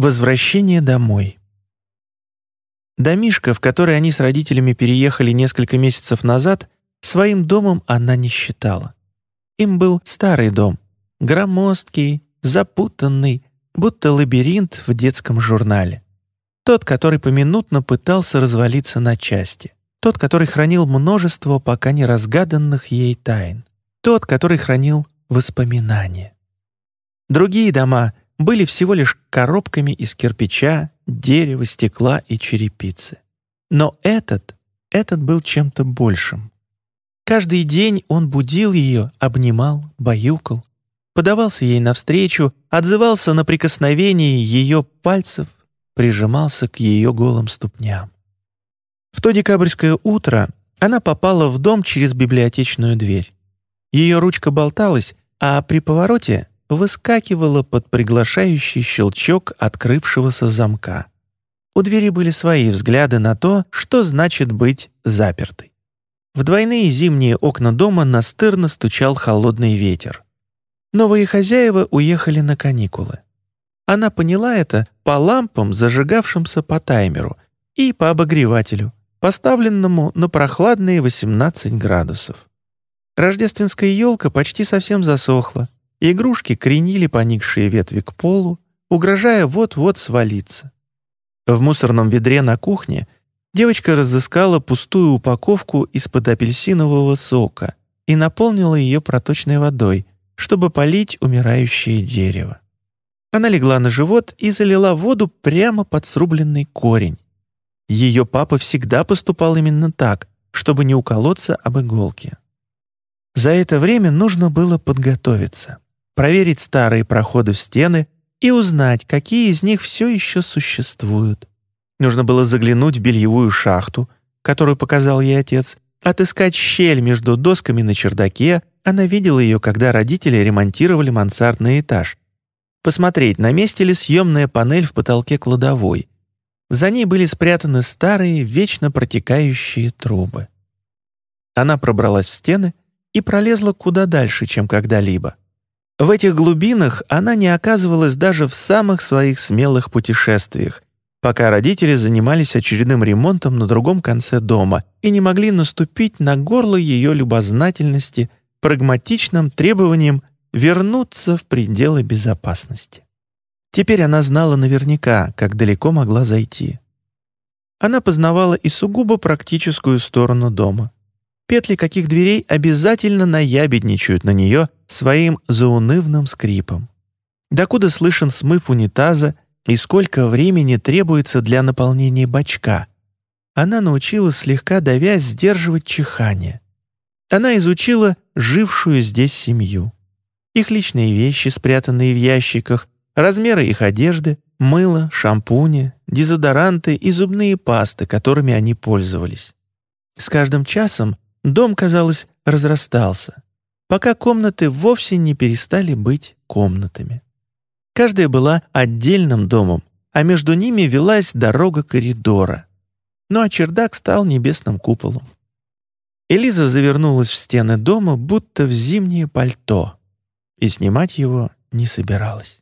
Возвращение домой. Домишка, в который они с родителями переехали несколько месяцев назад, своим домом она не считала. Им был старый дом, громоздкий, запутанный, будто лабиринт в детском журнале. Тот, который поминутно пытался развалиться на части. Тот, который хранил множество пока не разгаданных ей тайн. Тот, который хранил воспоминания. Другие дома были всего лишь коробками из кирпича, дерева, стекла и черепицы. Но этот, этот был чем-то большим. Каждый день он будил ее, обнимал, баюкал, подавался ей навстречу, отзывался на прикосновение ее пальцев, прижимался к ее голым ступням. В то декабрьское утро она попала в дом через библиотечную дверь. Ее ручка болталась, а при повороте выскакивала под приглашающий щелчок открывшегося замка. У двери были свои взгляды на то, что значит быть запертой. В двойные зимние окна дома настырно стучал холодный ветер. Новые хозяева уехали на каникулы. Она поняла это по лампам, зажигавшимся по таймеру, и по обогревателю, поставленному на прохладные 18 градусов. Рождественская елка почти совсем засохла, Игрушки кренили поникшие ветви к полу, угрожая вот-вот свалиться. В мусорном ведре на кухне девочка разыскала пустую упаковку из-под апельсинового сока и наполнила ее проточной водой, чтобы полить умирающее дерево. Она легла на живот и залила воду прямо под срубленный корень. Ее папа всегда поступал именно так, чтобы не уколоться об иголке. За это время нужно было подготовиться проверить старые проходы в стены и узнать, какие из них все еще существуют. Нужно было заглянуть в бельевую шахту, которую показал ей отец, отыскать щель между досками на чердаке, она видела ее, когда родители ремонтировали мансардный этаж, посмотреть, на месте ли съемная панель в потолке кладовой. За ней были спрятаны старые, вечно протекающие трубы. Она пробралась в стены и пролезла куда дальше, чем когда-либо. В этих глубинах она не оказывалась даже в самых своих смелых путешествиях, пока родители занимались очередным ремонтом на другом конце дома и не могли наступить на горло ее любознательности прагматичным требованием вернуться в пределы безопасности. Теперь она знала наверняка, как далеко могла зайти. Она познавала и сугубо практическую сторону дома. Петли каких дверей обязательно наябедничают на нее — своим заунывным скрипом. Докуда слышен смыв унитаза и сколько времени требуется для наполнения бачка. Она научилась слегка давясь сдерживать чихание. Она изучила жившую здесь семью. Их личные вещи, спрятанные в ящиках, размеры их одежды, мыло, шампуни, дезодоранты и зубные пасты, которыми они пользовались. С каждым часом дом, казалось, разрастался пока комнаты вовсе не перестали быть комнатами. Каждая была отдельным домом, а между ними велась дорога коридора. Ну а чердак стал небесным куполом. Элиза завернулась в стены дома, будто в зимнее пальто, и снимать его не собиралась.